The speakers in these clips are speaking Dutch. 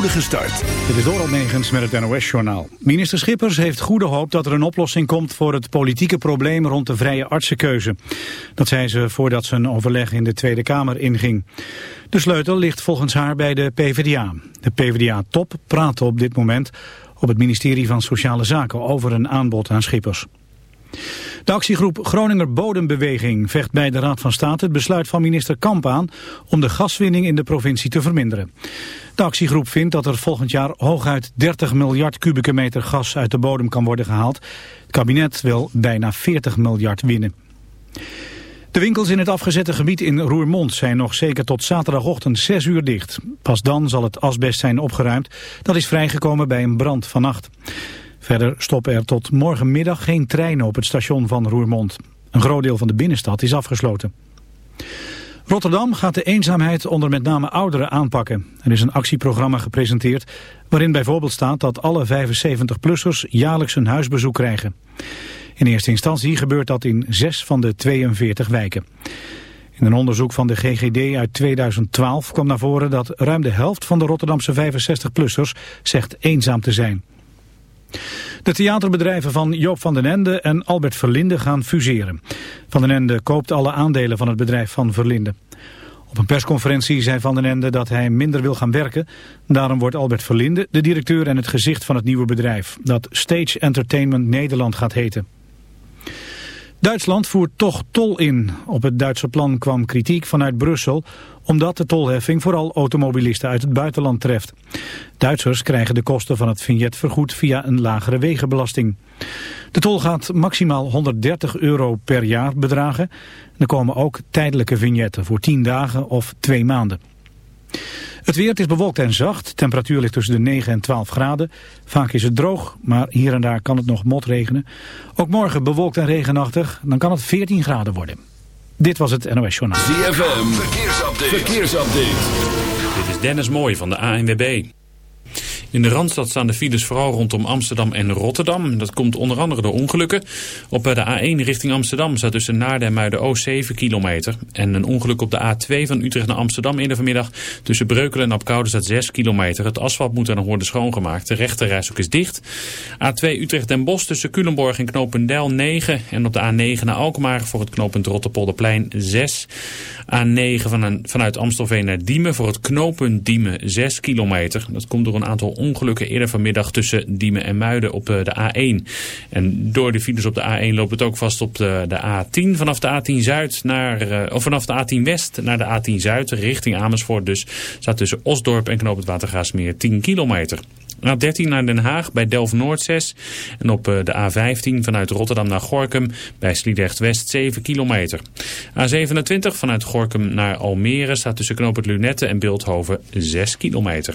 spoedige start. Dit is Doral Negens met het NOS-journaal. Minister Schippers heeft goede hoop dat er een oplossing komt voor het politieke probleem rond de vrije artsenkeuze. Dat zei ze voordat ze een overleg in de Tweede Kamer inging. De sleutel ligt volgens haar bij de PvdA. De PvdA-top praat op dit moment op het ministerie van Sociale Zaken over een aanbod aan Schippers. De actiegroep Groninger Bodembeweging vecht bij de Raad van State het besluit van minister Kamp aan om de gaswinning in de provincie te verminderen. De actiegroep vindt dat er volgend jaar hooguit 30 miljard kubieke meter gas uit de bodem kan worden gehaald. Het kabinet wil bijna 40 miljard winnen. De winkels in het afgezette gebied in Roermond zijn nog zeker tot zaterdagochtend 6 uur dicht. Pas dan zal het asbest zijn opgeruimd. Dat is vrijgekomen bij een brand vannacht. Verder stoppen er tot morgenmiddag geen treinen op het station van Roermond. Een groot deel van de binnenstad is afgesloten. Rotterdam gaat de eenzaamheid onder met name ouderen aanpakken. Er is een actieprogramma gepresenteerd waarin bijvoorbeeld staat dat alle 75-plussers jaarlijks een huisbezoek krijgen. In eerste instantie gebeurt dat in zes van de 42 wijken. In een onderzoek van de GGD uit 2012 kwam naar voren dat ruim de helft van de Rotterdamse 65-plussers zegt eenzaam te zijn. De theaterbedrijven van Joop van den Ende en Albert Verlinde gaan fuseren. Van den Ende koopt alle aandelen van het bedrijf van Verlinde. Op een persconferentie zei Van den Ende dat hij minder wil gaan werken. Daarom wordt Albert Verlinde de directeur en het gezicht van het nieuwe bedrijf... dat Stage Entertainment Nederland gaat heten. Duitsland voert toch tol in. Op het Duitse plan kwam kritiek vanuit Brussel omdat de tolheffing vooral automobilisten uit het buitenland treft. Duitsers krijgen de kosten van het vignet vergoed via een lagere wegenbelasting. De tol gaat maximaal 130 euro per jaar bedragen. Er komen ook tijdelijke vignetten voor 10 dagen of 2 maanden. Het weer is bewolkt en zacht. Temperatuur ligt tussen de 9 en 12 graden. Vaak is het droog, maar hier en daar kan het nog motregenen. Ook morgen bewolkt en regenachtig. Dan kan het 14 graden worden. Dit was het NOS Journaal. ZFM, verkeersupdate. verkeersupdate. Dit is Dennis Mooij van de ANWB. In de Randstad staan de files vooral rondom Amsterdam en Rotterdam. Dat komt onder andere door ongelukken. Op de A1 richting Amsterdam staat tussen Naarden en Muiden-Oost 7 kilometer. En een ongeluk op de A2 van Utrecht naar Amsterdam in de vanmiddag. Tussen Breukelen en Apkoude staat 6 kilometer. Het asfalt moet er nog worden schoongemaakt. De rechterreis ook is dicht. A2 Utrecht en Bos tussen Culemborg en Knopendel 9. En op de A9 naar Alkmaar voor het knooppunt Rotterpolderplein 6. A9 van vanuit Amstelveen naar Diemen voor het knooppunt Diemen 6 kilometer. Dat komt door een aantal ongelukken eerder vanmiddag tussen Diemen en Muiden op eh, de A1. En door de files op de A1 loopt het ook vast op de, de A10. Vanaf de A10 Zuid naar, uh, of vanaf de A10 West naar de A10 Zuid richting Amersfoort dus. Staat tussen Osdorp en Knoop het Watergaasmeer 10 kilometer. A13 naar Den Haag bij Delft-Noord 6. En op eh, de A15 vanuit Rotterdam naar Gorkum bij Sliedrecht West 7 kilometer. A27 vanuit Gorkum naar Almere staat tussen Knoop Lunette en Beeldhoven 6 kilometer.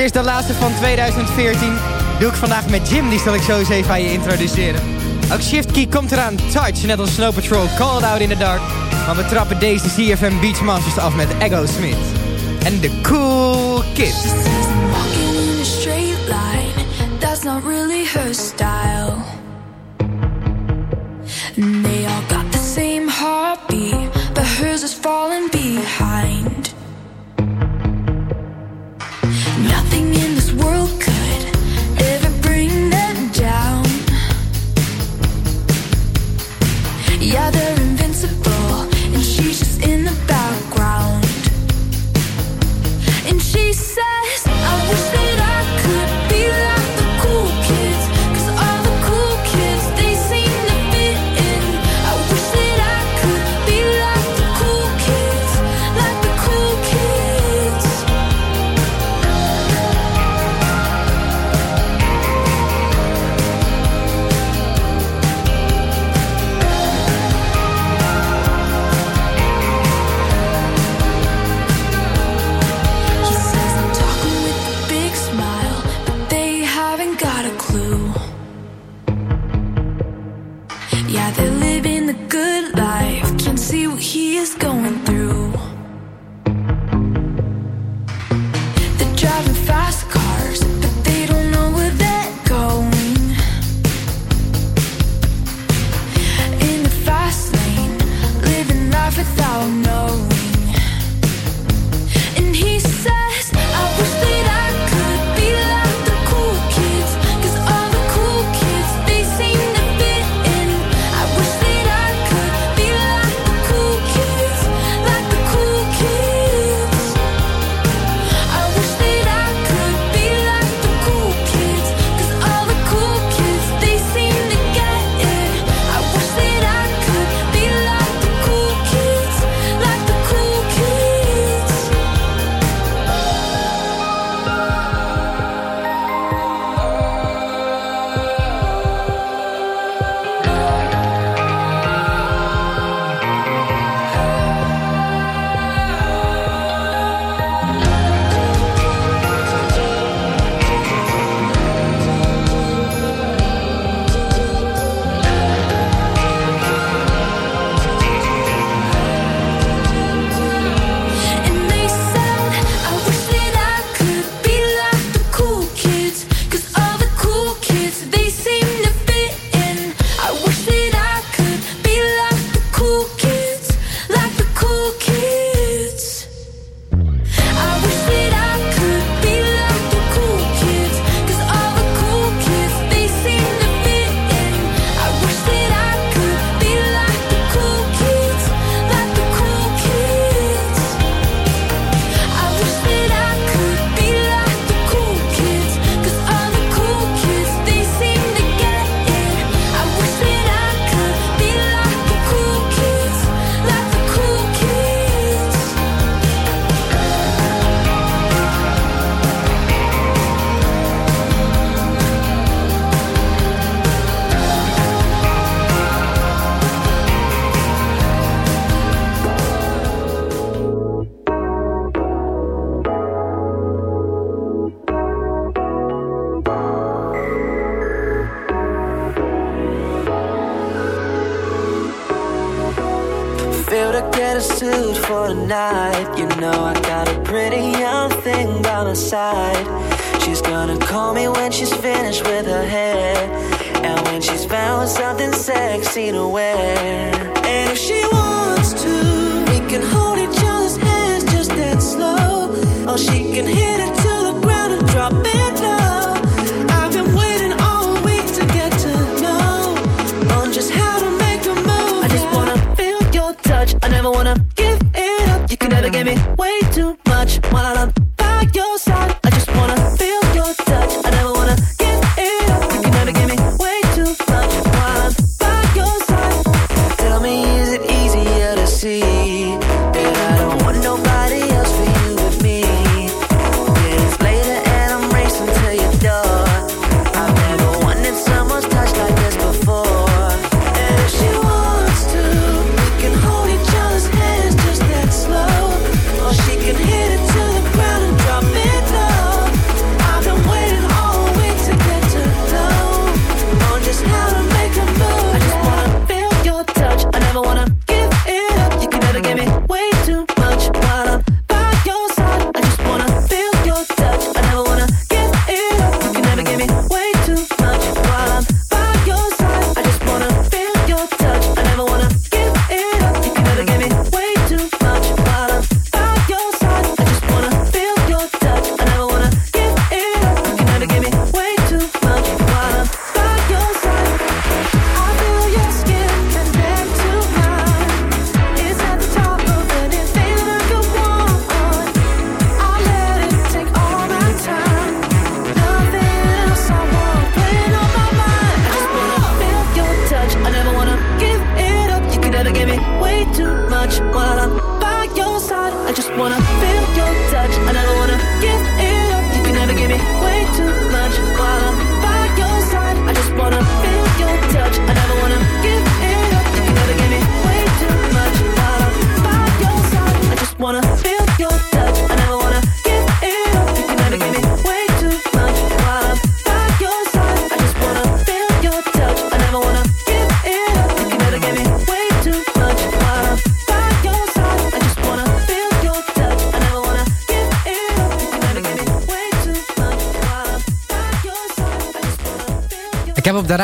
Het is de laatste van 2014. Doe ik vandaag met Jim, die zal ik zo eens even aan je introduceren. Ook Shift Key komt eraan, Touch, net als Snow Patrol, Called Out in the Dark. Maar we trappen deze CFM Beachmasters af met Ego Smith. En de Cool Kids. Walking in a straight line, that's not really her style. And they all got the same heartbeat, but hers is falling behind.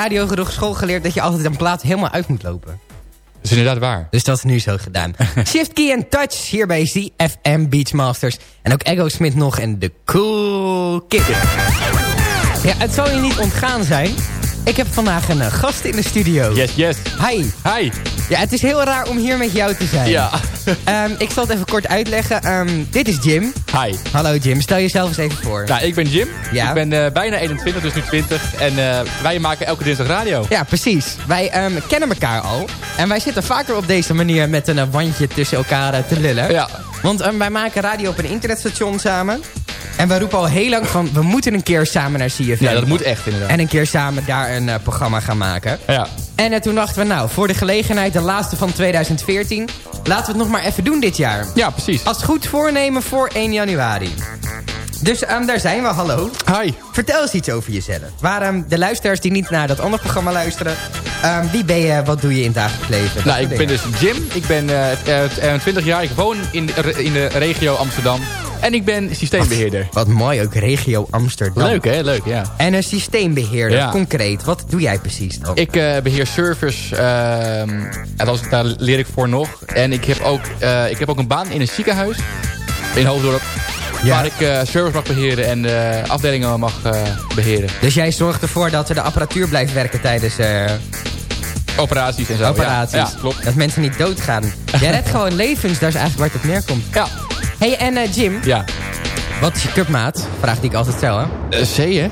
Op de radioschool geleerd dat je altijd een plaat helemaal uit moet lopen. Dat is inderdaad waar. Dus dat is nu zo gedaan. Shift Key en Touch hier bij ZFM Beachmasters. En ook Ego Smith nog en de Cool Kid. Ja, het zal je niet ontgaan zijn. Ik heb vandaag een eh, gast in de studio. Yes, yes. Hi. Hi. Ja, het is heel raar om hier met jou te zijn. Ja. Ehm, ik zal het even kort uitleggen. Ehm, dit is Jim. Hi. Hallo Jim, stel jezelf eens even voor. Nou, ik ben Jim. Ja. Ik ben eh, bijna 21, dus nu 20. En eh, wij maken elke dinsdag radio. Ja, precies. Wij ehm, kennen elkaar al. En wij zitten vaker op deze manier met een wandje tussen elkaar te lullen. Ja. Want wij maken radio op een internetstation samen. En wij roepen al heel lang van, we moeten een keer samen naar CFM. Ja, dat moet echt inderdaad. En een keer samen daar een eh, programma gaan maken. Ja. En eh, toen dachten we, nou, voor de gelegenheid, de laatste van 2014... laten we het nog maar even doen dit jaar. Ja, precies. Als goed voornemen voor 1 januari. Dus ehm, daar zijn we, hallo. Hi. Vertel eens iets over jezelf. Waar ehm, de luisteraars die niet naar dat andere programma luisteren... ehm, wie ben je, wat doe je in het dagelijks leven? Nou, soort ik ben dus Jim. Ik ben eh, eh, 20 jaar. Ik woon in, de- in de regio Amsterdam. En ik ben systeembeheerder. Wat mooi, ook regio Amsterdam. Leuk, hè? Leuk, ja. En een systeembeheerder, Ja. concreet. Wat doe jij precies dan? Ik eh, beheer servers. ehm, en dat, daar leer ik voor nog. En ik heb ook, eh, ik heb ook een baan in een ziekenhuis. In Hoofddorp. Ja. Waar ik eh, servers mag beheren en eh, afdelingen mag eh, beheren. Dus jij zorgt ervoor dat er de apparatuur blijft werken tijdens eh, Operaties en zo. operaties. Ja, ja, klopt. Dat mensen niet doodgaan. Jij redt gewoon levens, daar is eigenlijk waar het op neerkomt. Ja. Hey, en eh, Jim, Ja. wat is je cupmaat? Vraag die ik altijd stel, hè? Eh, C, hè?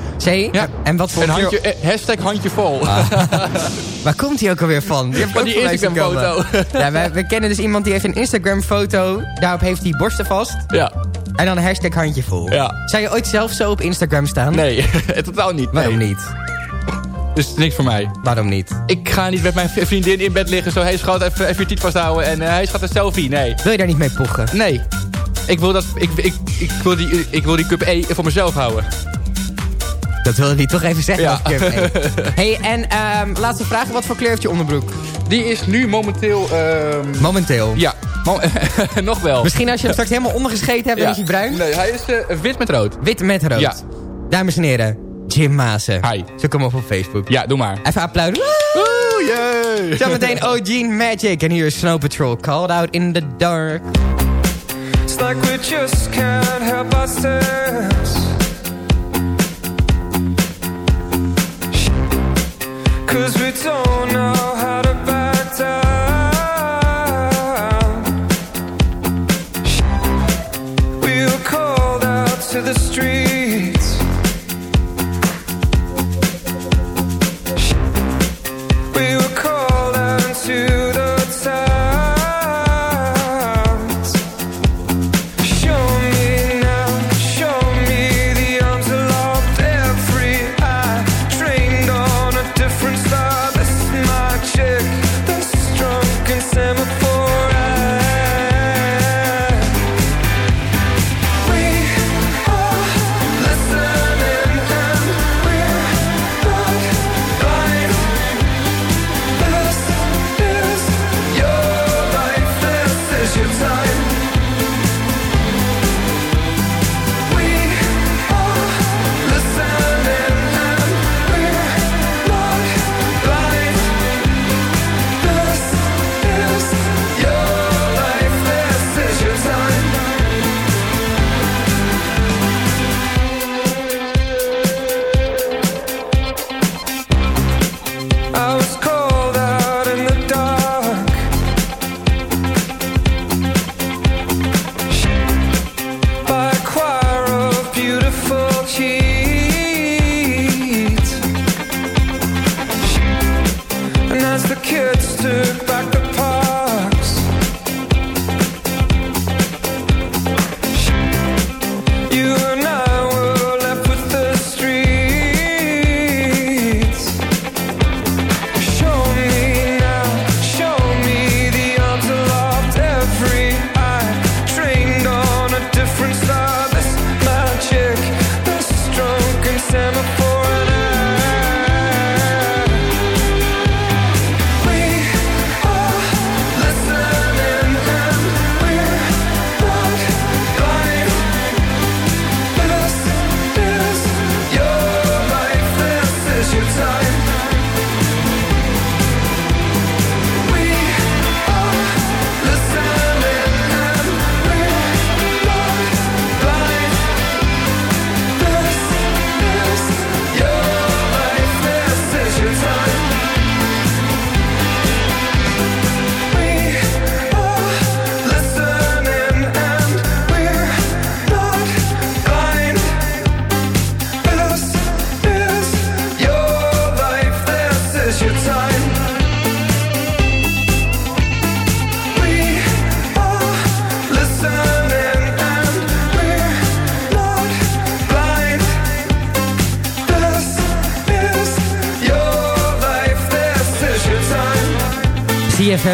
C? Ja. En wat voor Een handje, eh, hashtag handje vol. Waar komt hij ook alweer van? Die, Van die Instagram-foto. Ja, we kennen dus iemand die heeft een Instagram-foto. Daarop heeft hij borsten vast. ja. En dan hashtag handje vol. Ja. Zou je ooit zelf zo op Instagram staan? Nee, totaal niet. Waarom nee. niet? Dus niks voor mij. Waarom niet? Ik ga niet met mijn vriendin in bed liggen. Zo, hey schat, even, even je tiet vasthouden. En hij schat een selfie. Nee. Wil je daar niet mee pochen? Nee. Ik wil, dat, ik, ik, ik, wil die, ik wil die cup E voor mezelf houden. Dat wilde hij toch even zeggen. Ja. als cup, hey. hey, en ehm, laatste vraag. Wat voor kleur heeft je onderbroek? Die is nu momenteel... ehm, Momenteel. ja, nog wel. Misschien als je hem straks helemaal ondergescheten hebt, dan is hij bruin. Nee, hij is eh, wit met rood. Wit met rood. Ja. Dames en heren, Jim Maassen. Hi. Zoek hem op op Facebook. Ja, doe maar. Even applauden. Oeh, jee. Zometeen OG Magic. En hier is Snow Patrol. Called out in the dark. It's like we just can't help ourselves. Cause we don't know how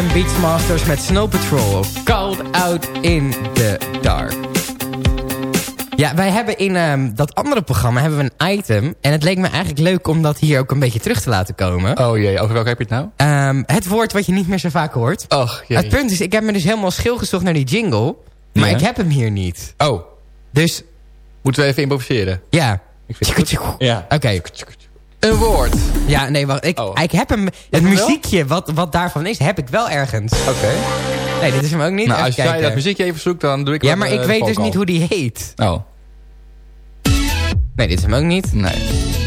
CFM Beachmasters met Snow Patrol. Called out in the dark. Ja, wij hebben in ehm, dat andere programma hebben we een item. En het leek me eigenlijk leuk om dat hier ook een beetje terug te laten komen. Oh jee, over welke heb je het nou? Ehm, het woord wat je niet meer zo vaak hoort. Och, jee. Het punt is, ik heb me dus helemaal schil gezocht naar die jingle. Maar Ja. ik heb hem hier niet. Oh, Dus, moeten we even improviseren? ja. Ik vind het goed. Ja. Oké. Een woord. Ja, nee, wacht. Ik, Oh. ik heb hem... Het muziekje wat, wat daarvan is, heb ik wel ergens. Oké. Nee, dit is hem ook niet. Nou, Even als jij dat muziekje even zoekt, dan doe ik Ja, maar eh, ik weet dus niet hoe die heet. Oh, Nee, dit is hem ook niet. nee.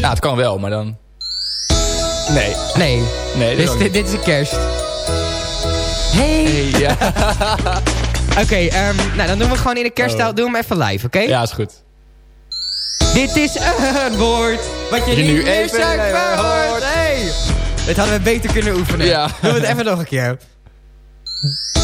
Ja, het kan wel, maar dan... Nee. Nee. Nee, Dus dit, dit is een kerst. Hey. Hey, ja. Oké, ehm, nou dan doen we gewoon in de kersttaal. Doen we hem even live, oké? Oh. ja, is goed. Dit is een woord wat je, Je niet nu meer even maar verhoord. hoort. Hey. Dit hadden we beter kunnen oefenen. Ja. Doen we het even nog een keer.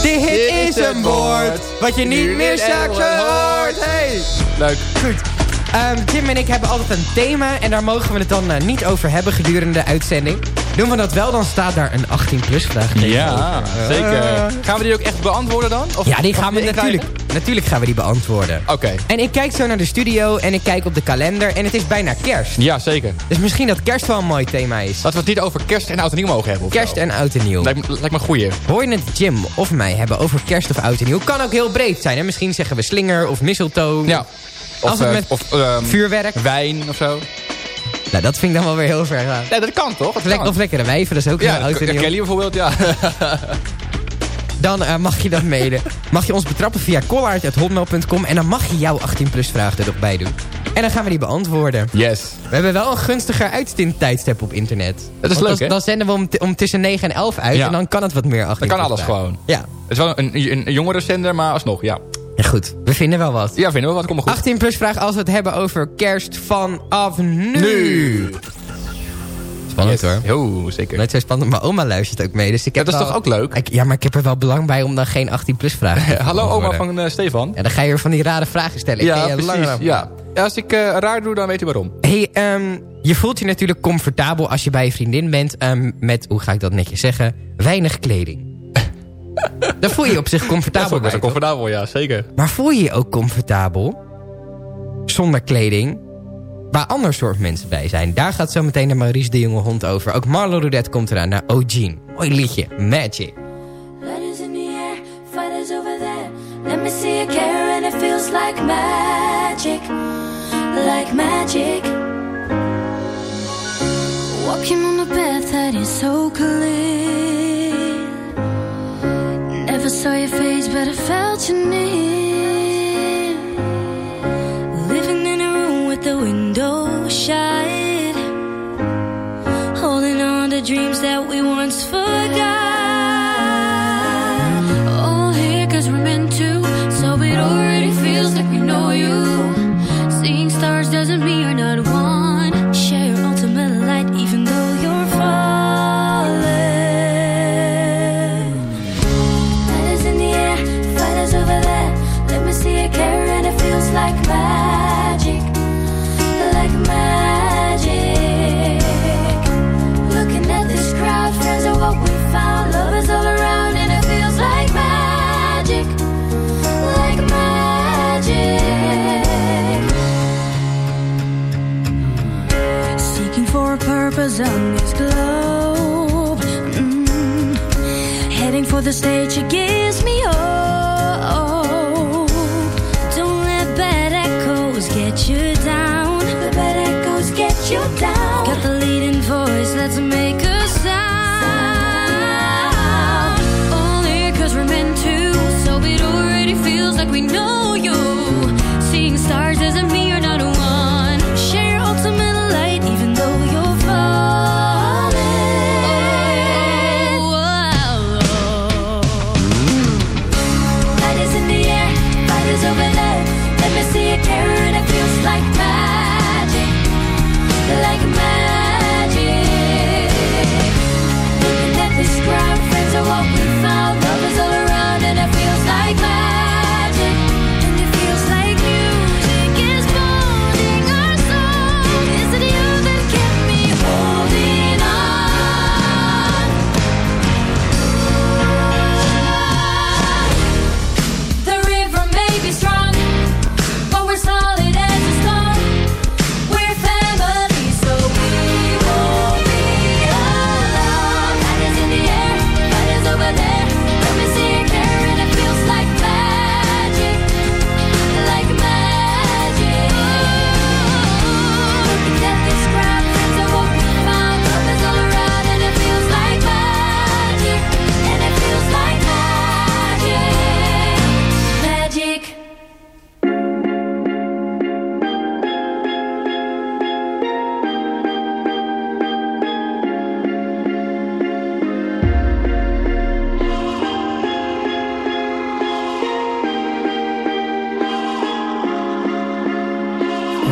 Dit is een woord wat je niet meer zag verhoord. Hey. Leuk. Goed. Ehm, Tim en ik hebben altijd een thema en daar mogen we het dan eh, niet over hebben gedurende de uitzending. Doen we dat wel, dan staat daar een 18-plus vraag Ja, zeker. Gaan we die ook echt beantwoorden dan? Of, Ja, die gaan we natuurlijk, natuurlijk gaan we die beantwoorden. Oké. En ik kijk zo naar de studio en ik kijk op de kalender en het is bijna kerst. Ja, zeker. Dus misschien dat kerst wel een mooi thema is. Laten we het niet over kerst en oud en nieuw mogen hebben. of Kerst zo. en oud en nieuw. Lijkt, me- lijkt me een goeie. Hoor je het Jim of mij hebben over kerst of oud en nieuw? Kan ook heel breed zijn. Hè? Misschien zeggen we slinger of mistletoe. Ja. Of, met ehm, vuurwerk. wijn of zo. Nou, dat vind ik dan wel weer heel ver gaan. Nee, dat kan toch? Dat kan. of lekkere wijven, dat is ook ja, heel oud nieuw. Kelly bijvoorbeeld, ja. Dan eh, mag je dat mailen. Mag je ons betrappen via collaert.hotmail.com en dan mag je jouw 18-plus vraag er nog bij doen. En dan gaan we die beantwoorden. Yes. We hebben wel een gunstiger uitstinttijdstip op internet. Dat is Want leuk, dan, hè? dan zenden we om, om tussen 9 en 11 uit Ja. en dan kan het wat meer 18 Dan kan alles gewoon. Ja. Het is wel een, een, een jongere zender, maar alsnog, ja. Ja, goed. We vinden wel wat. Ja, vinden we wat. Kom maar goed. 18 plus vraag als we het hebben over kerst vanaf nu. Nu. Spannend hoor. Jo, zeker. Net zo spannend. Mijn oma luistert ook mee. Dus ik heb dat is wel- toch ook leuk? Ik- ja, maar ik heb er wel belang bij om dan geen 18 plus vragen te Hallo oma van eh, Stefan. Ja, dan ga je weer van die rare vragen stellen. Ja, precies. langer Ja. Ja, Als ik eh, raar doe, dan weet je waarom. Hey, ehm, je voelt je natuurlijk comfortabel als je bij je vriendin bent... ehm, met, hoe ga ik dat netjes zeggen, weinig kleding. Dan voel je je op zich Dat comfortabel is ook best bij, comfortabel, ja, zeker. Maar voel je je ook comfortabel zonder kleding... waar ander soort mensen bij zijn? Daar gaat zo meteen de Maurice de Jonge Hond over. Ook Marlo Rudet komt eraan naar O'Gene. Mooi liedje, Magic. Letters in the air, fighters over there. Let me see you care, and it feels like magic, like magic. Walking on a path that is so clear. Saw your face, but I felt your near. Living in a room with the window shut. Holding on to dreams that we once forgot. Purpose on this globe. Mm. Heading for the stage, she gives me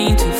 I didn't mean to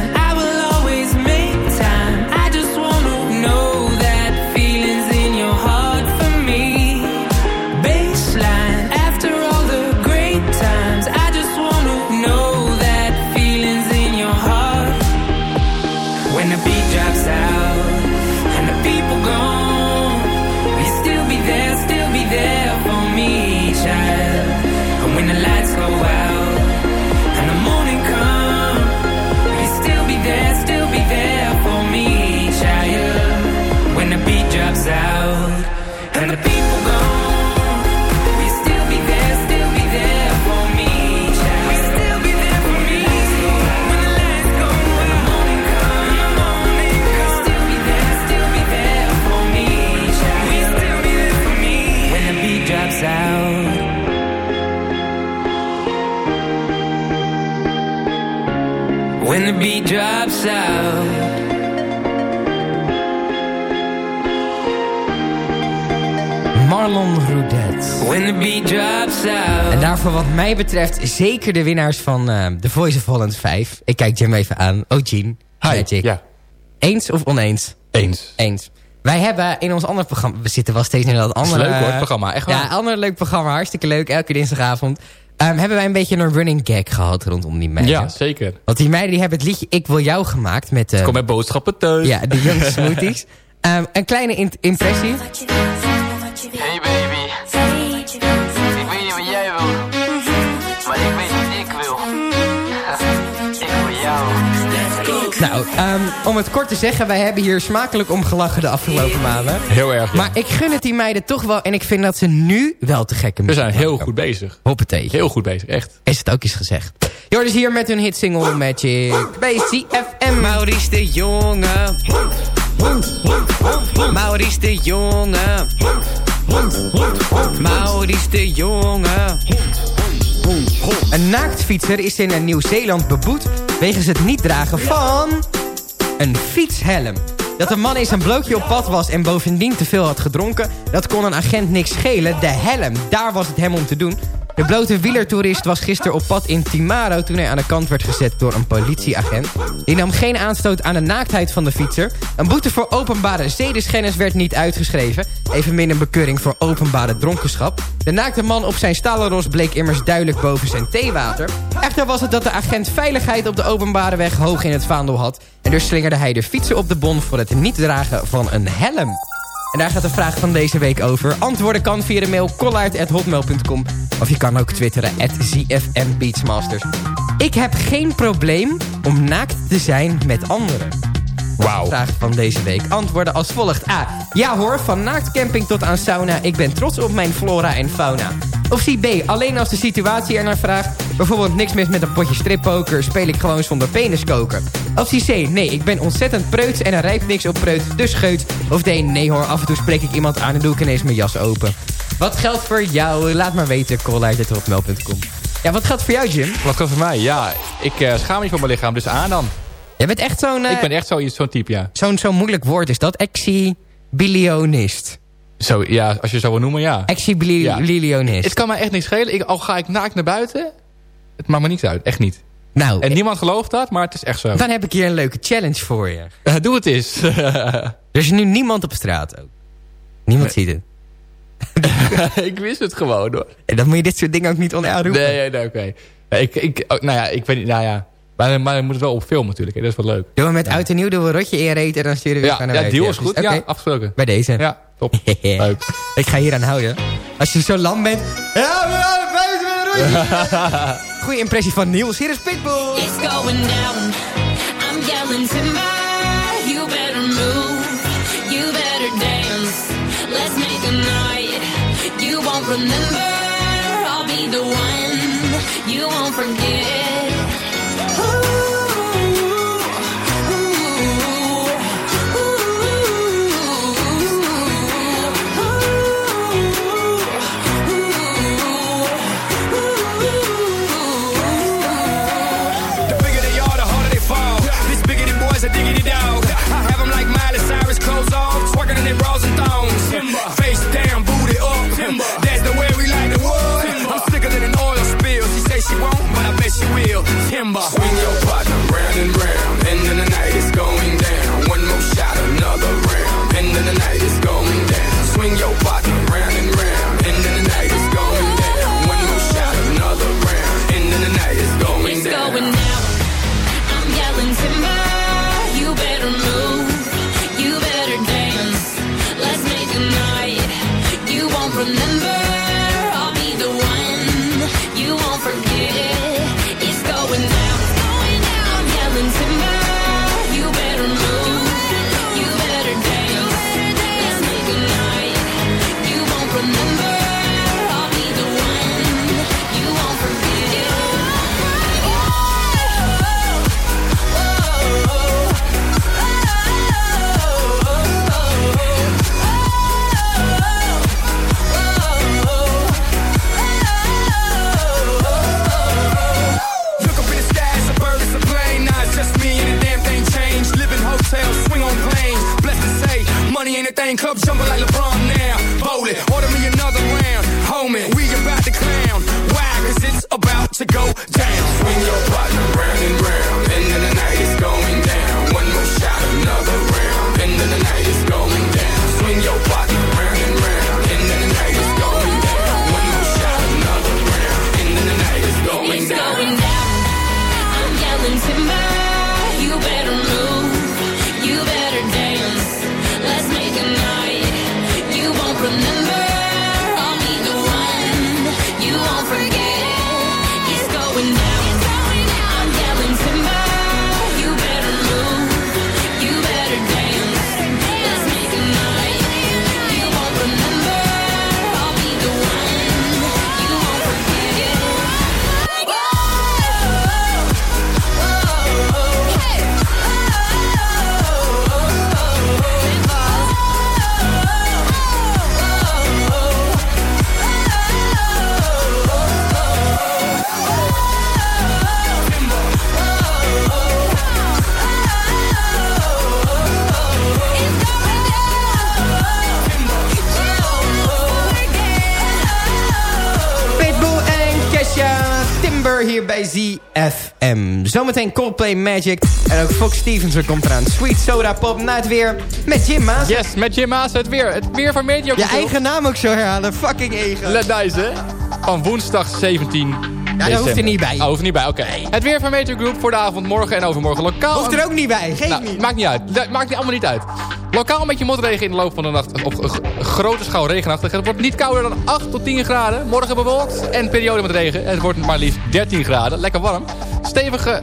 When the beat drops out. En daarvoor wat mij betreft zeker de winnaars van eh, The Voice of Holland 5. Ik kijk Jim even aan. Oh, Jean. Magic. Ja. Eens of oneens? Eens. Eens. Wij hebben in ons andere programma... We zitten wel steeds in dat Dat is andere... leuk hoor, het programma. Echt waar. Ja, ander leuk programma. Hartstikke leuk. Elke dinsdagavond. Ehm, hebben wij een beetje een running gag gehad rondom die meiden. Ja, zeker. Want die meiden die hebben het liedje Ik Wil Jou gemaakt. Met, eh, Kom met boodschappen thuis. ja, de Young Smoothies. Ehm, een kleine in- impressie. Hey Nou, ehm, om het kort te zeggen, wij hebben hier smakelijk om gelachen de afgelopen maanden. Heel erg. ja. Maar ik gun het die meiden toch wel en ik vind dat ze nu wel te gekke We zijn heel maken. goed bezig. Hoppatee. Heel goed bezig, echt. Is het ook eens gezegd. Jordis hier met hun hitsingle Magic. Bij CFM. Maurice de Jonge. Maurice de Jonge. Maurice de Jonge. Een naaktfietser is in Nieuw-Zeeland beboet... wegens het niet dragen van... een fietshelm. Dat een man eens een blootje op pad was en bovendien te veel had gedronken... dat kon een agent niks schelen. De helm, daar was het hem om te doen. De blote wielertoerist was gisteren op pad in Timaro... toen hij aan de kant werd gezet door een politieagent. Die nam geen aanstoot aan de naaktheid van de fietser. Een boete voor openbare zedeschennis werd niet uitgeschreven. Evenmin een bekeuring voor openbare dronkenschap. De naakte man op zijn stalen bleek immers duidelijk boven zijn theewater. Echter was het dat de agent veiligheid op de openbare weg hoog in het vaandel had. En dus slingerde hij de fietser op de bon voor het niet dragen van een helm. En daar gaat de vraag van deze week over. Antwoorden kan via de mail kollaert.hotmail.com. Of je kan ook twitteren at ZFMBeachmasters. Ik heb geen probleem om naakt te zijn met anderen. Wauw. Vraag van deze week. Antwoorden als volgt. A. Ja hoor, van naaktcamping tot aan sauna. Ik ben trots op mijn flora en fauna. Of C. B. Alleen als de situatie ernaar vraagt. Bijvoorbeeld niks mis met een potje strippoker. Speel ik gewoon zonder peniskoker. Of C. C. Nee, ik ben ontzettend preuts en er rijpt niks op preut. Dus geut. Of D. Nee hoor, af en toe spreek ik iemand aan en doe ik ineens mijn jas open. Wat geldt voor jou? Laat maar weten. call.hotmail.com Ja, wat geldt voor jou, Jim? Wat gaat voor mij? Ja, ik eh, schaam me niet voor mijn lichaam, dus aan dan. Jij bent echt zo'n... eh, ik ben echt zo- zo'n type, ja. Zo'n zo'n moeilijk woord is dat. Exhibilionist. Zo, ja, als je zo wil noemen, ja. Exhibilionist. Het kan mij echt niet schelen. Ik, al ga ik naakt naar buiten, het maakt me niks uit. Echt niet. Nou, En niemand gelooft dat, maar het is echt zo. dan heb ik hier een leuke challenge voor je. Eh, doe het eens. Er is nu niemand op straat ook. Niemand ziet het. ik wist het gewoon, hoor. En dan moet je dit soort dingen ook niet roepen. Nee, nee, nee oké. Ja, Ik, ik, oh, nou ja, ik weet niet, nou ja. Maar, maar je moet het wel op film natuurlijk, hè. dat is wel leuk. Doen we met oud en nieuw, doen we rotje in je reet en dan sturen we weer Ja, gewoon naar ja buiten. deal is goed. Ja, afgesproken. Bij deze. Ja, top. Leuk. Ik ga hier aan houden. Als je zo lam bent. Ja, we gaan een rotje. Goeie impressie van Niels. Hier is Pitbull. It's going down. I'm yelling timber. You better move. You better dance. Let's make a night. You won't remember. I'll be the one. You won't forget. Will. Timber. Swing your Cup jumping like Hier bij ZFM. Zometeen Coldplay Magic. En ook Fox Stevenson komt eraan. Sweet Soda Pop na het weer met Jim Maas. Yes, met Jim Maas het weer. Het weer van Meteor. Je eigen naam ook zo herhalen. Fucking eigen. Let nice, hè? Van woensdag 17 Ja, daar hoeft er niet bij. Oh, hoeft er niet bij, oké. Het weer van Meteo Group voor de avond, morgen en overmorgen lokaal. Hoeft er ook niet bij. Geef Nou, niet. maakt niet uit. Dat maakt allemaal niet uit. Lokaal met je motregen in de loop van de nacht op grote schaal regenachtig. Het wordt niet kouder dan 8 tot 10 graden. Morgen bewolkt en periode met regen. Het wordt maar liefst 13 graden. Lekker warm. Stevige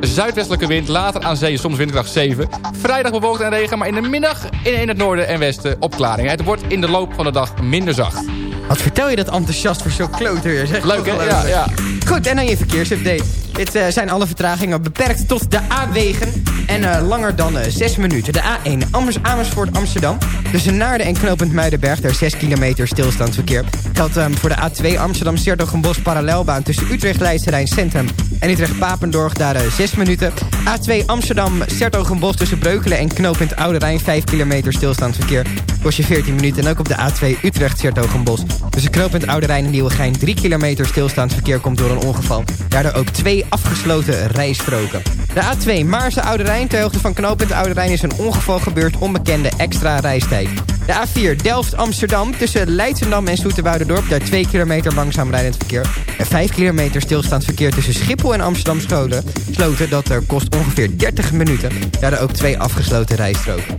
zuidwestelijke wind. Later aan zee soms windkracht 7. Vrijdag bewolkt en regen. Maar in de middag in, in het noorden en westen opklaringen. Het wordt in de loop van de dag minder zacht. Wat vertel je dat enthousiast voor zo'n klote weer, zeg. Leuk, hè? Ja, ja. Goed, en dan je verkeersupdate. Dit eh, zijn alle vertragingen beperkt tot de A-wegen en eh, langer dan eh, 6 minuten. De A1 Amers Amersfoort Amsterdam. Tussen Naarden en knooppunt Muidenberg, daar 6 kilometer stilstandsverkeer. Geldt ehm, voor de A2 Amsterdam Sertogenbos parallelbaan tussen Utrecht Leidsterrein Centrum en Utrecht Papendorp, daar 6 minuten. A2 Amsterdam Sertogenbos tussen Breukelen en knooppunt Oude Rijn 5 kilometer stilstandsverkeer. Kost je 14 minuten. En ook op de A2 Utrecht Sertogenbos. Tussen knooppunt Oude Rijn en Nieuwegein 3 kilometer stilstandsverkeer komt door een ongeval. Daardoor ook afgesloten rijstroken. De A2 Maarse Oude Rijn ter hoogte van knooppunt Oude Rijn is een ongeval gebeurd onbekende extra reistijd. De A4 Delft-Amsterdam tussen Leidschendam en Zoeterwoudendorp. Daar 2 kilometer langzaam rijdend verkeer. En 5 kilometer stilstaand verkeer tussen Schiphol en Amsterdam scholen. Sloten, dat eh, kost ongeveer 30 minuten. Daardoor ook twee afgesloten rijstroken.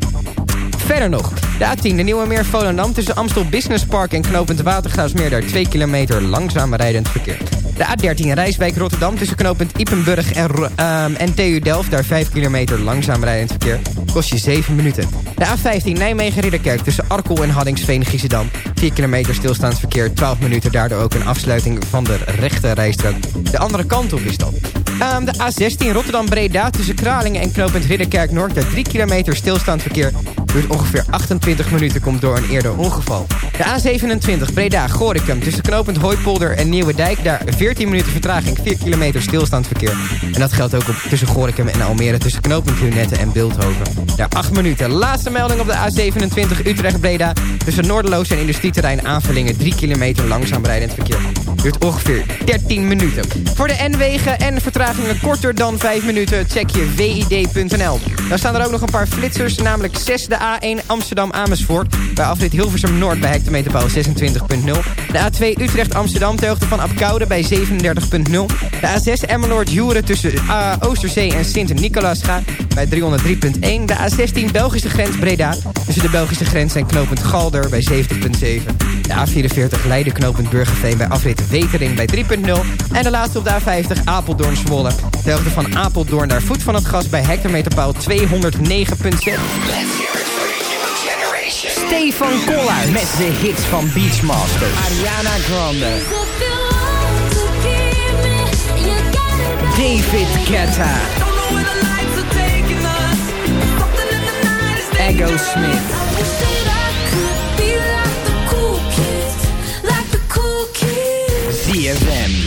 Verder nog, de A10, de Nieuwe Meer Volendam... tussen Amstel Business Park en knooppunt Watergraafsmeer... daar 2 kilometer langzaam rijdend verkeer. De A13 Rijswijk Rotterdam tussen knooppunt Ippenburg en, Ro- ehm, TU Delft... daar 5 kilometer langzaam rijdend verkeer. Kost je 7 minuten. De A15 Nijmegen Ridderkerk tussen Arkel en Haddingsveen Giesendam. 4 kilometer stilstaand verkeer, 12 minuten. Daardoor ook een afsluiting van de rechte rijstrook. De andere kant op is dat. Ehm, de A16 Rotterdam-Breda tussen Kralingen en knooppunt Ridderkerk-Noord... daar 3 kilometer stilstaand verkeer duurt ongeveer 28 minuten... komt door een eerder ongeval. De A27 Breda-Gorikum tussen knooppunt Hooipolder en Nieuwedijk... daar 14 minuten vertraging, 4 kilometer stilstaand verkeer. En dat geldt ook op tussen Gorikum en Almere... tussen knooppunt Lunette en Beeldhoven. Daar 8 minuten. Laatste melding op de A27 Utrecht-Breda... tussen Noorderloos en industrieterrein aanvullingen... 3 kilometer langzaam rijdend verkeer. Duurt ongeveer 13 minuten. Voor de N-wegen en vertragingen korter dan 5 minuten... check je vid.nl. Dan staan er ook nog een paar flitsers... namelijk 6 de A1 Amsterdam-Amersfoort... bij afrit Hilversum-Noord bij hectometerpaal 26.0. De A2 Utrecht-Amsterdam ter hoogte van Apkoude bij 37.0. De A6 Emmeloord-Juren tussen uh, Oosterzee en Sint-Nicolaasga bij 303.1. De A16 Belgische grens Breda tussen de Belgische grens en knooppunt Galder bij 70.7. De A44 Leiden knooppunt Burgerveen bij afrit Wetering bij 3.0. En de laatste op de A50 Apeldoorn-Zwolle. Ter hoogte van Apeldoorn naar voet van het gas bij hectometerpaal 209.6. Stefan Koller met de hits van Beachmasters. Ariana Grande. David Guetta. Ego Smith. ZFM.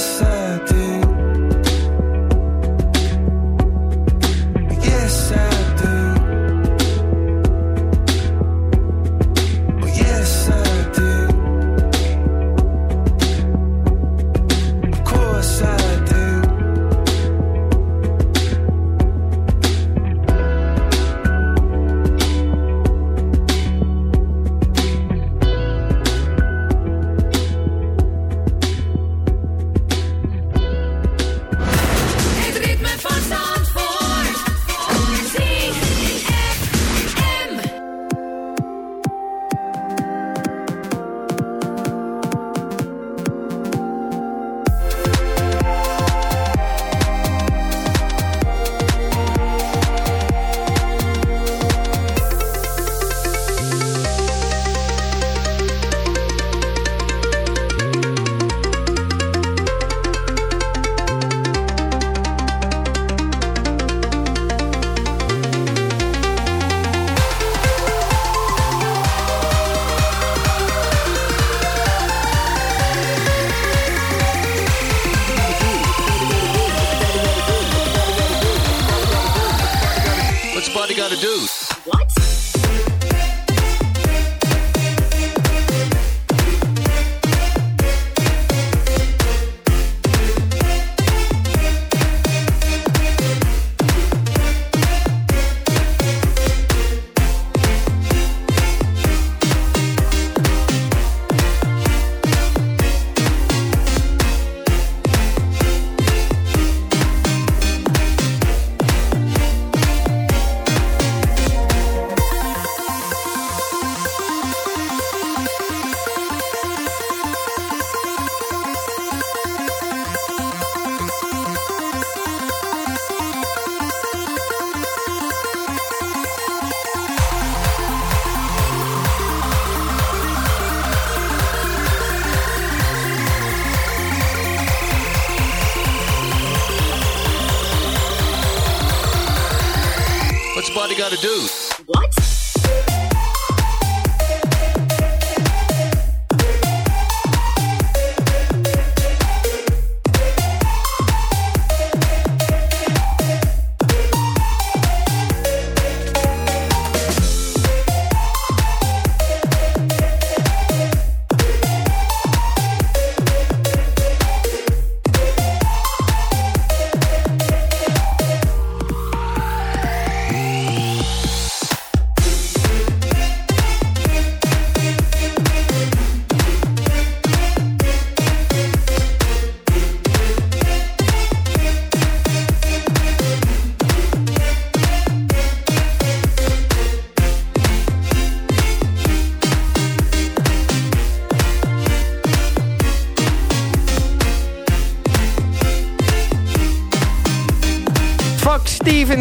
myself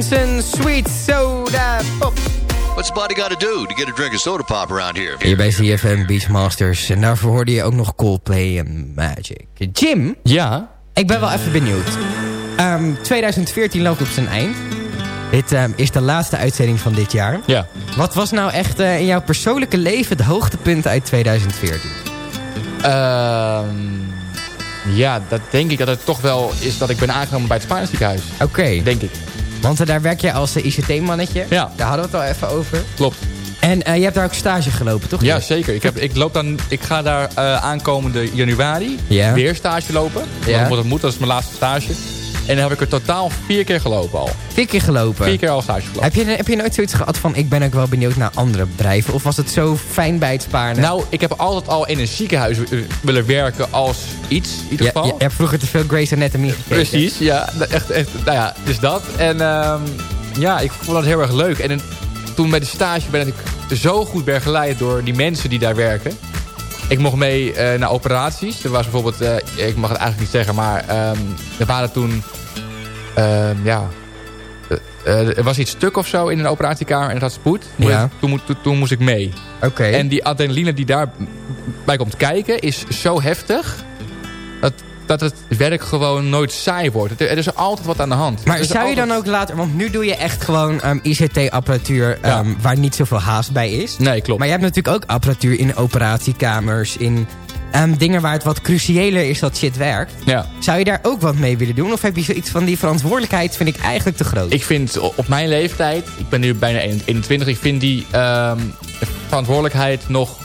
Stevenson, Sweet Soda Pop. What's the body got to do to get a drink of soda pop around here? Hier bij CFM Beachmasters. En daarvoor hoorde je ook nog Coldplay en Magic. Jim? Ja? Ik ben wel even benieuwd. Ehm, 2014 loopt op zijn eind. Dit ehm, is de laatste uitzending van dit jaar. Ja. Wat was nou echt eh, in jouw persoonlijke leven het hoogtepunt uit 2014? Ehm, ja, dat denk ik dat het toch wel is dat ik ben aangenomen bij het Spaans ziekenhuis. Oké. Denk ik. Want eh, daar werk jij als eh, ICT-mannetje. Ja. Daar hadden we het al even over. Klopt. En eh, je hebt daar ook stage gelopen, toch? Ja, zeker. Ik, heb, ik, loop dan, ik ga daar aankomende januari Ja. weer stage lopen. Ja. Want dat moet, dat is mijn laatste stage. En dan heb ik er totaal vier keer gelopen al. Vier keer gelopen. Vier keer al stage gelopen. Heb je, heb je nooit zoiets gehad van... ik ben ook wel benieuwd naar andere bedrijven? Of was het zo fijn bij het sparen? Nou, ik heb altijd al in een ziekenhuis willen werken als iets, in ieder je, geval. je, je hebt vroeger te veel Grey's Anatomy gekeken. Precies, ja. Echt, echt, nou ja, dus dat. En ehm, ja, ik vond dat heel erg leuk. En toen bij de stage ben ik zo goed begeleid door die mensen die daar werken. Ik mocht mee eh, naar operaties. Er was bijvoorbeeld, eh, ik mag het eigenlijk niet zeggen, maar ehm, er waren toen, ja, eh, eh, er was iets stuk of zo in een operatiekamer en het had spoed. Ja. Toen, moet- toen, toen moest ik mee. Oké. En die adrenaline die daarbij komt kijken is zo heftig... dat, dat het werk gewoon nooit saai wordt. Er, er is altijd wat aan de hand. Maar zou je dan ook later... Want nu doe je echt gewoon ehm, ICT-apparatuur ehm, waar niet zoveel haast bij is. Nee, klopt. Maar je hebt natuurlijk ook apparatuur in operatiekamers, in ehm, dingen waar het wat cruciëler is dat shit werkt. Ja. Zou je daar ook wat mee willen doen? Of heb je zoiets van die verantwoordelijkheid vind ik eigenlijk te groot? Ik vind op mijn leeftijd, ik ben nu bijna 21, ik vind die ehm, verantwoordelijkheid nog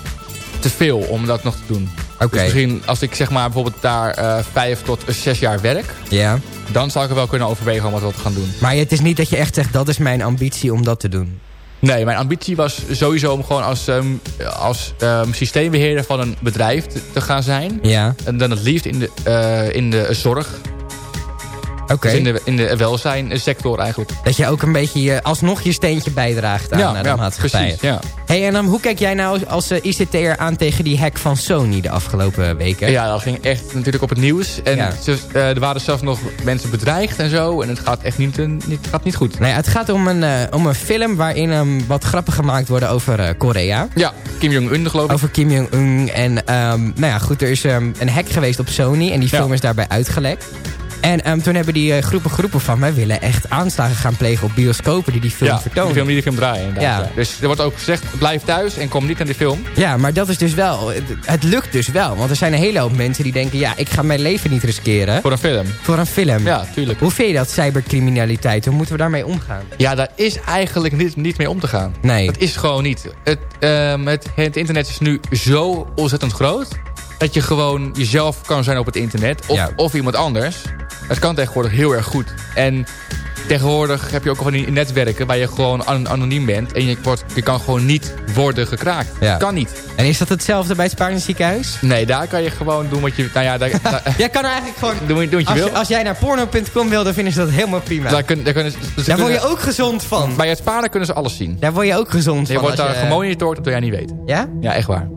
te veel om dat nog te doen. Oké. Dus misschien als ik zeg maar bijvoorbeeld daar eh, vijf tot zes jaar werk, Ja. dan zou ik er wel kunnen overwegen om wat wat te gaan doen. Maar het is niet dat je echt zegt, dat is mijn ambitie om dat te doen. Nee, mijn ambitie was sowieso om gewoon als, ehm, als ehm, systeembeheerder van een bedrijf te, te gaan zijn. Ja. En dan het liefst in de, eh, in de zorg. Dus in de, in de welzijnsector eigenlijk. Dat je ook een beetje je, alsnog je steentje bijdraagt aan, Ja, aan de ja, maatschappij. precies, ja. Hey, en um, hoe kijk jij nou als, als eh, ICT'er aan tegen die hack van Sony de afgelopen weken? Ja, dat ging echt natuurlijk op het nieuws. En Ja. ze- eh, er waren zelfs nog mensen bedreigd en zo. En het gaat echt niet, eh, niet, gaat niet goed. Nou ja, het gaat om een, eh, om een film waarin um, wat grappen gemaakt worden over eh, Korea. Ja, Kim Jong-un geloof ik. Over Kim Jong-un. En ehm, nou ja, goed, er is een hack geweest op Sony en die film is daarbij uitgelekt. En ehm, toen hebben die eh, groepen groepen van... wij willen echt aanslagen gaan plegen op bioscopen die die film ja, vertonen. die film die die film draaien. inderdaad, Ja. Dus er wordt ook gezegd, blijf thuis en kom niet naar die film. Ja, maar dat is dus wel... het- Het lukt dus wel. Want er zijn een hele hoop mensen die denken... ja, ik ga mijn leven niet riskeren. Voor een film. Voor een film. Ja, tuurlijk. Hoe vind je dat, cybercriminaliteit? Hoe moeten we daarmee omgaan? Ja, daar is eigenlijk niet, niet mee om te gaan. Nee. Het is gewoon niet. Het, ehm, het, het internet is nu zo ontzettend groot... dat je gewoon jezelf kan zijn op het internet. Of, Ja. of iemand anders. Het kan tegenwoordig heel erg goed. En tegenwoordig heb je ook al van die netwerken... waar je gewoon an- anoniem bent. En je, wordt, je kan gewoon niet worden gekraakt. Ja. Kan niet. En is dat hetzelfde bij het Spaarne ziekenhuis? Nee, daar kan je gewoon doen wat je... Nou ja, daar, Jij kan eigenlijk gewoon... doe, doe wat je Als, wil. je- als jij naar porno.com wil, dan vinden ze dat helemaal prima. Daar, kun, daar, kunnen, ze- ze Daar word je ook gezond van. Bij het sparen kunnen ze alles zien. Daar word je ook gezond Je van. wordt als daar gemonitord, dat wil jij niet weten. Ja? Ja, echt waar.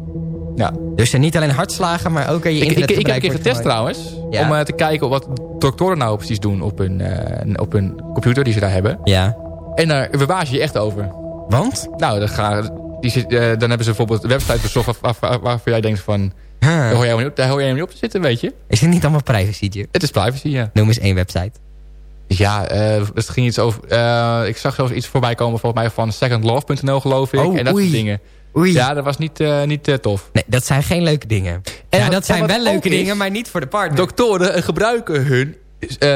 Ja. Dus er niet alleen hartslagen, maar ook je Ik, ik, heb een keer getest trouwens. Ja. Om eh, te kijken wat doktoren nou precies doen op hun, eh, op hun computer die ze daar hebben. Ja. En daar verbaas je je echt over. Want? Nou, dan, gaan, die, zit- eh, dan hebben ze bijvoorbeeld een website bezocht waar- waar- jij denkt van... Huh. Daar hoor, jij helemaal niet, op- daar hoor jij helemaal niet op te zitten, weet je. Is het niet allemaal privacy, Jim? Het is privacy, ja. Noem eens één website. Ja, eh, het ging iets over... ik zag zelfs iets voorbij komen volgens mij van secondlove.nl geloof ik. Oh, en dat oei. soort dingen. Oei. Ja, dat was niet, eh, niet eh, tof. Nee, dat zijn geen leuke dingen. En ja, dat zijn en wel leuke dingen, maar niet voor de partner. Doktoren gebruiken hun eh,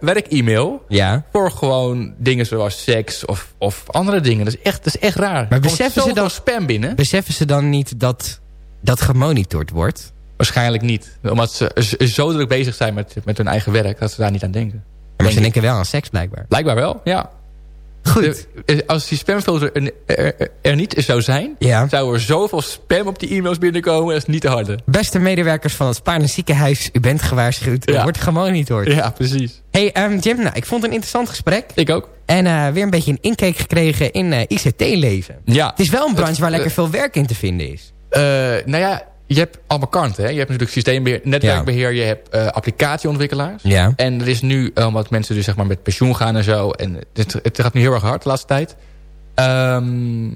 werk-e-mail ja. voor gewoon dingen zoals seks of, of andere dingen. Dat is echt, dat is echt raar. Er komt beseffen ze dan- spam binnen? Beseffen ze dan niet dat dat gemonitord wordt? Waarschijnlijk niet. Omdat ze zo druk bezig zijn met, met hun eigen werk... dat ze daar niet aan denken. Maar ze Denk denken wel aan seks, blijkbaar. Blijkbaar wel, ja. Goed. De- als die spamfilter er, er, er niet zou zijn... Ja. zou er zoveel spam op die e-mails binnenkomen... dat is niet te harde. Beste medewerkers van het Spaarne ziekenhuis, u bent gewaarschuwd. Er Ja. wordt gemonitord. Ja, precies. Hey um, Jim, nou, ik vond het een interessant gesprek. Ik ook. En eh, weer een beetje een inkeek gekregen in eh, ICT-leven. Ja. Het is wel een branche waar lekker veel werk in te vinden is. Eh, nou ja, je hebt allemaal kanten. Hè? Je hebt natuurlijk systeembeheer, netwerkbeheer. Je hebt eh, applicatieontwikkelaars. Ja. En er is nu, eh, omdat mensen dus zeg maar met pensioen gaan en zo. En het, het gaat nu heel erg hard de laatste tijd. Ehm,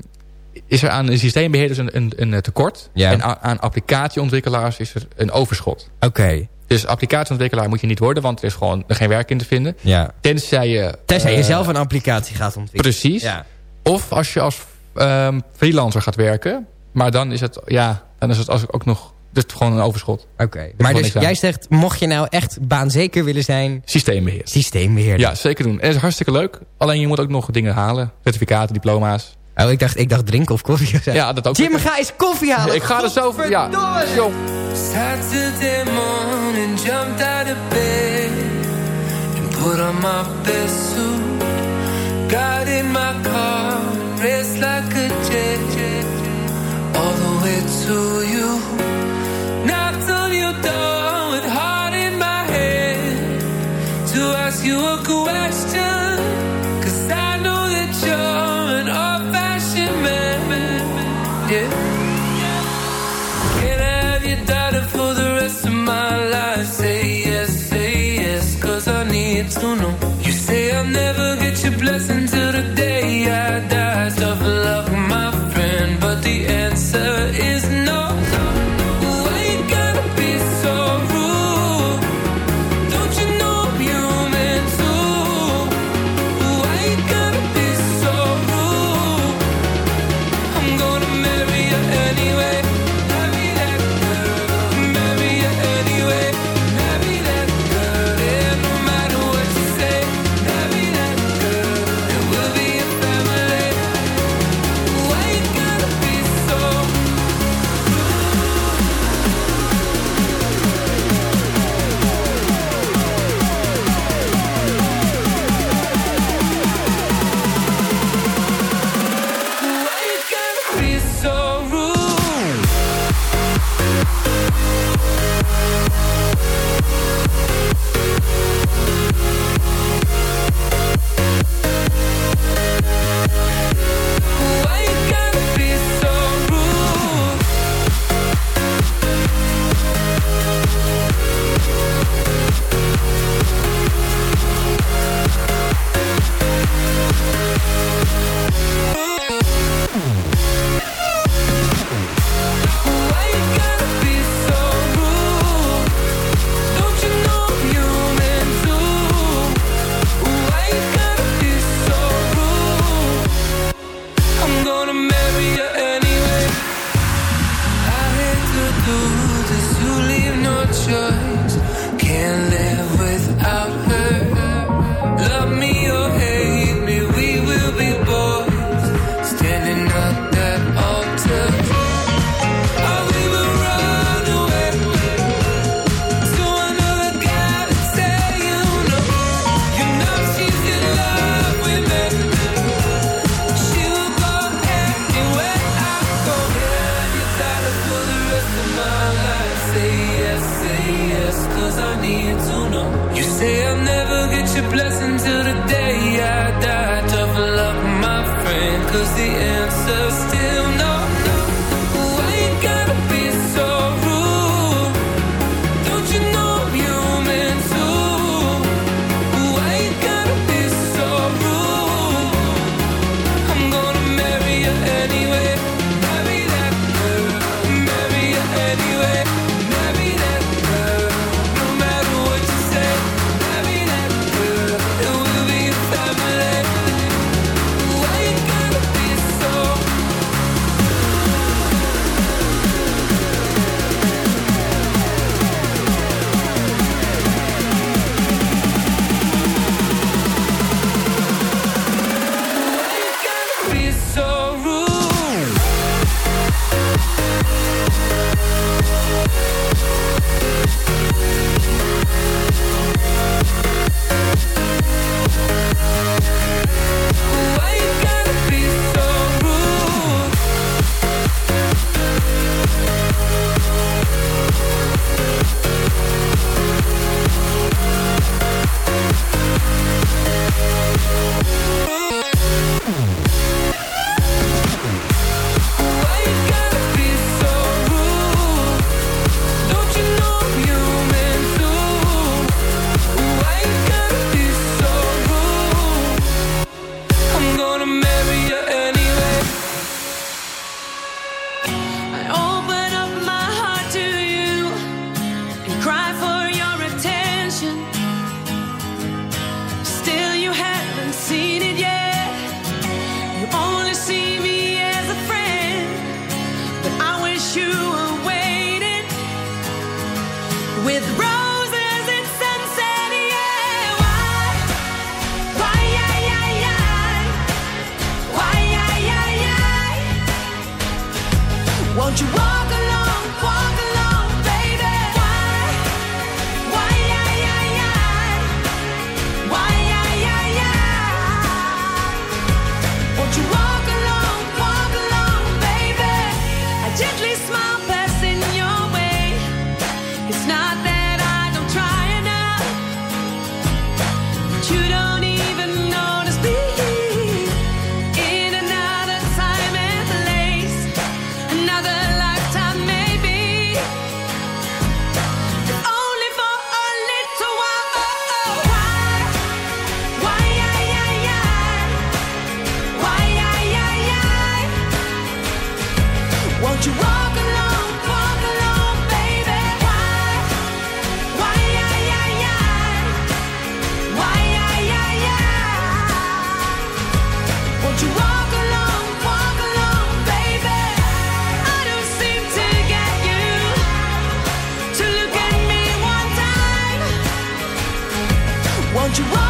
is er aan de systeembeheerders een, een, een tekort. Ja. En aan, applicatieontwikkelaars is er een overschot. Oké. Dus applicatieontwikkelaar moet je niet worden. Want er is gewoon geen werk in te vinden. Ja. Tenzij je... Tenzij je eh, zelf een applicatie gaat ontwikkelen. Precies. Ja. Of als je als ehm, freelancer gaat werken. Maar dan is het, ja, dan is het als ook nog dus gewoon een overschot. Oké. Maar dus jij zegt, mocht je nou echt baanzeker willen zijn... Systeembeheer. Systeembeheerder. Ja, zeker doen. En het is hartstikke leuk. Alleen je moet ook nog dingen halen. Certificaten, diploma's. Oh, ik dacht, ik dacht drinken of koffie. Ja, dat ook. Jim, ga eens koffie halen. Ik ga er zo voor. Ja. Yo. Saturday morning, jumped out of bed and put on my best suit. Got in my car, raced like a jet, you. Knocked on what you want.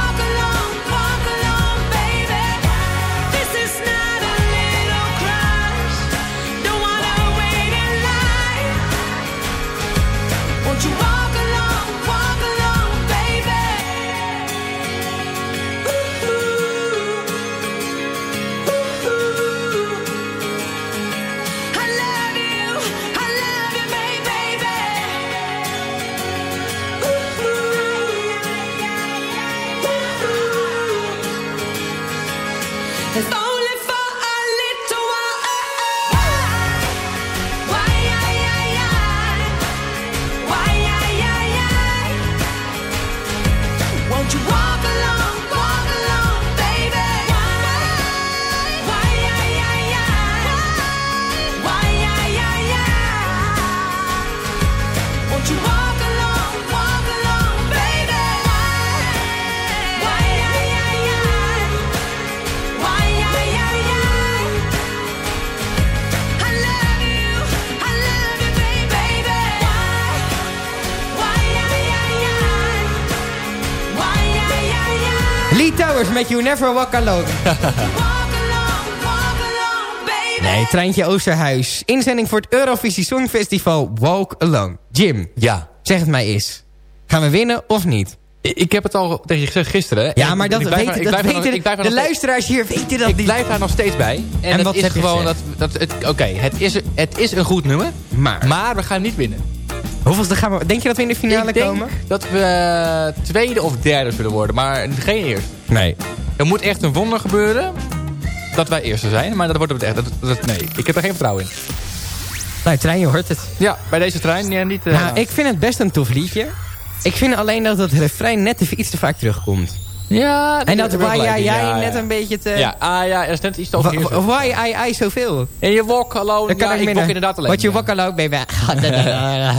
Met You Never Walk Alone. Nee, Treintje Oosterhuis. Inzending voor het Eurovisie Songfestival Walk Alone. Jim, Ja. zeg het mij eens. Gaan we winnen of niet? Ik ik heb het al tegen je gezegd gisteren. hè. Ja, maar dat ik blijf weten, ik dat nog- ik de nog steeds- luisteraars hier weten dat Ik niet. blijf daar nog steeds bij. En, En dat wat is heb je gewoon dat, gezegd? dat het, Oké, het, is, het is een goed nummer. Maar, Maar we gaan niet winnen. Hoeveelste gaan we... Denk je dat we in de finale ik denk komen? dat we eh, tweede of derde zullen worden. Maar geen eerste. Nee. Er moet echt een wonder gebeuren. Dat wij eerste zijn. Maar dat wordt het echt. Dat, dat- nee, ik heb er geen vertrouwen in. Nou, Trein, je hoort het. Ja, bij deze trein ja, niet... eh, Nou, ik vind het best een tof liedje. Ik vind alleen dat het refrein net even iets te vaak terugkomt. Ja, En dat why in. jij Ja, net een beetje te... Ja, ah ja, er is net iets te wa- Why ai ai zoveel? En je wok alone. Dan kan ja, ik wok inderdaad alleen. Wat je wakker loopt, baby.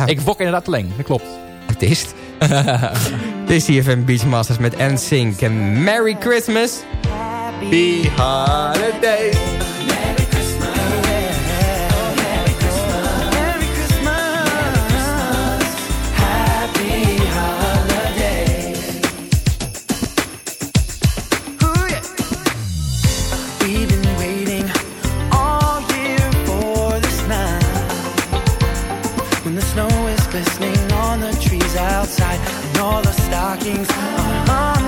ik wok inderdaad alleen, dat klopt. Artiest. Dit is CFM Beachmasters met NSYNC en Merry Christmas. Happy holidays. All the stockings. Are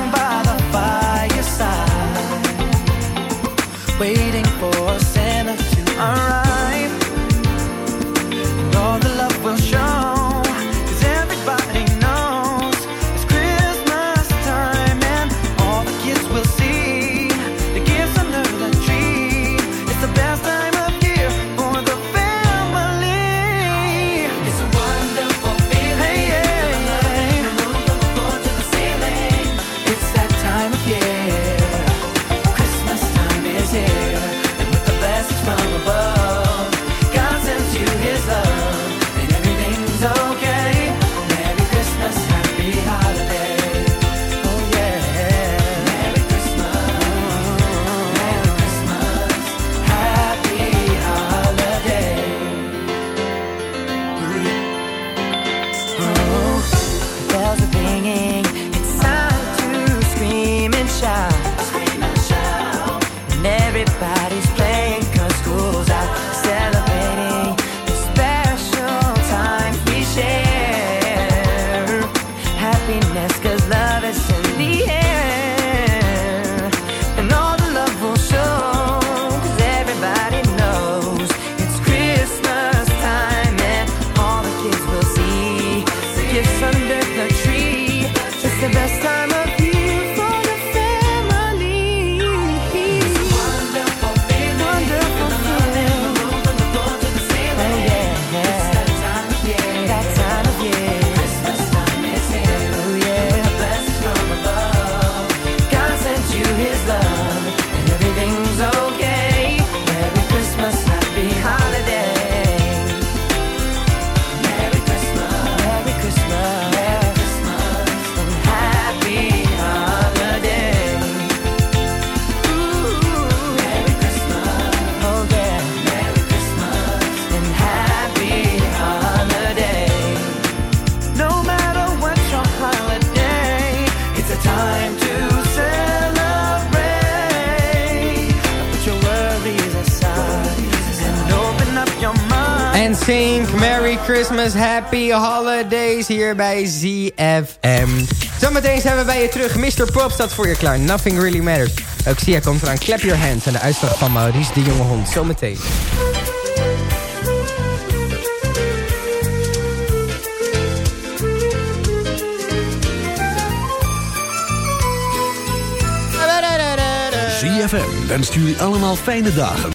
Happy Holidays hier bij ZFM. Zometeen zijn we bij je terug. Mr. Pop staat voor je klaar. Nothing really matters. Ook Sia komt eraan. Clap your hands. En de uitslag van Maurice de Jonge Hond. Zometeen. ZFM wenst jullie allemaal fijne dagen.